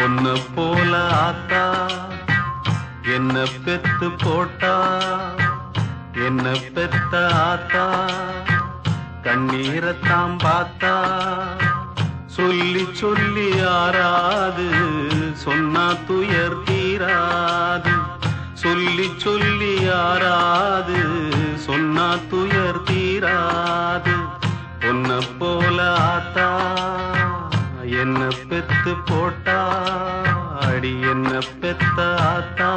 பொண்ணு போல ஆத்தா. என்ன பெத்து போட்டா. என்ன பெத்த ஆத்தா. கண்ணீரத்தாம் பார்த்தா. சொல்லி சொல்லி ஆறாது. சொன்னா துயர் தீராது. சொல்லி சொல்லி ஆறாது. சொன்னா துயர் தீராது. உன்னை போல ஆத்தா. என்ன பெத்து போட்டா. அடி என்ன பெத்த ஆத்தா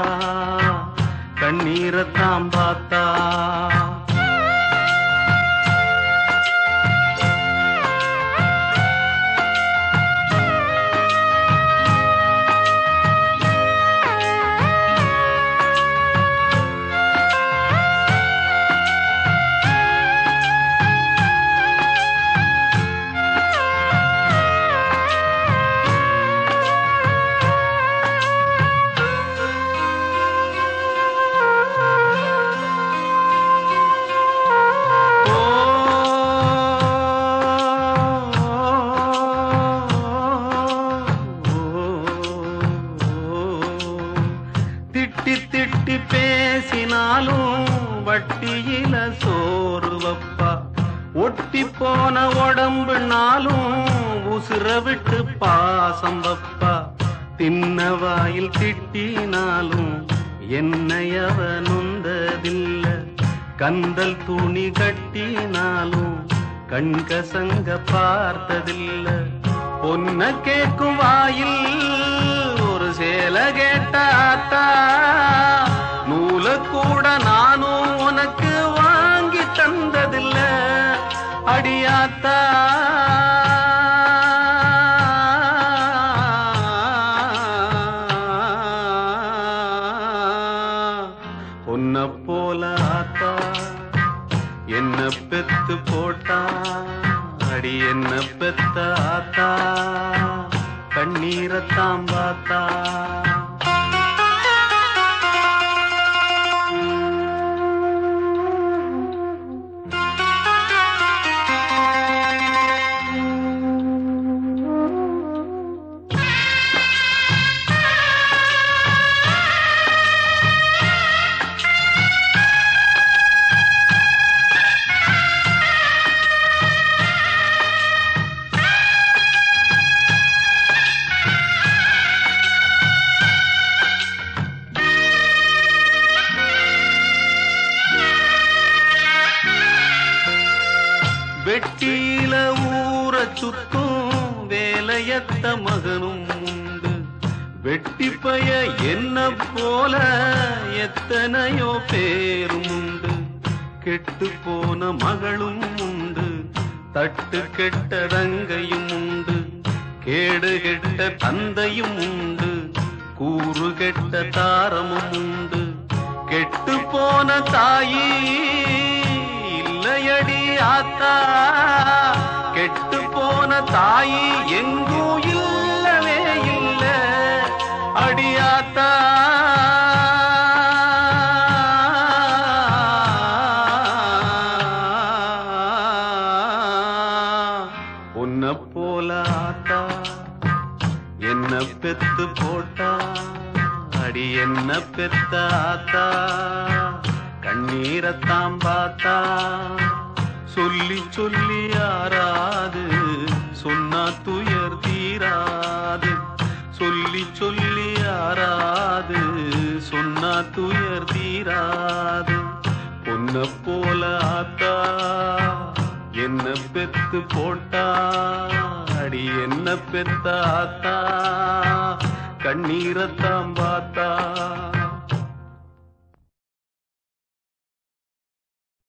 கண்ணீரத்தாம் பார்த்தா? திட்டி திட்டி பேசினாலும் வட்டியில சோறுவப்பா. ஒட்டி போன உடம்புனாலும் உசுர விட்டு பாசம் வப்பா. தின்ன வாயில் திட்டினாலும் என்னை நொந்ததில்ல கந்தல் துணி கட்டினாலும் கண்கசங்க பார்த்ததில்ல. பொன்ன கேட்கும் வாயில் ஒரு சேல கேட்டாத்தா நூல கூட நானும் உனக்கு வாங்கி தந்ததில்ல அடியாத்தா. உன்ன போல ஆத்தா என்ன பெத்து போட்டா அடி என்ன பெத்த ஆத்தா. கண்ணீரத்தாம் பார்த்தா. வெட்டியில ஊற சுத்தும் வேலையத்த மகனும் உண்டு. வெட்டி பய என்ன போல எத்தனையோ பேரும் உண்டு. கெட்டு போன மகளும் உண்டு. தட்டு கெட்ட ரங்கையும் உண்டு. கேடு கெட்ட தந்தையும் உண்டு. கூறு கெட்ட தாரமும் உண்டு. கெட்டு போன தாயே தாயடி ஆத்தா. கெட்டு போன தாயி எங்கும் இல்லவே இல்ல. அடியாத்தா உன்ன போல ஆத்தா. என்ன பெத்து போட்டா. அடி என்ன பெத்த ஆத்தா. கண்ணீரத்தாம் பார்த்தா. சொல்லி சொல்லி ஆறாது சொன்னா துயர் தீராது. சொல்லி சொல்லி ஆறாது சொன்னா துயர் தீராது. பொன்ன போல ஆத்தா என்ன பெத்து போட்டா. அடி என்ன பெத்த ஆத்தா. கண்ணீரத்தாம் பார்த்தா.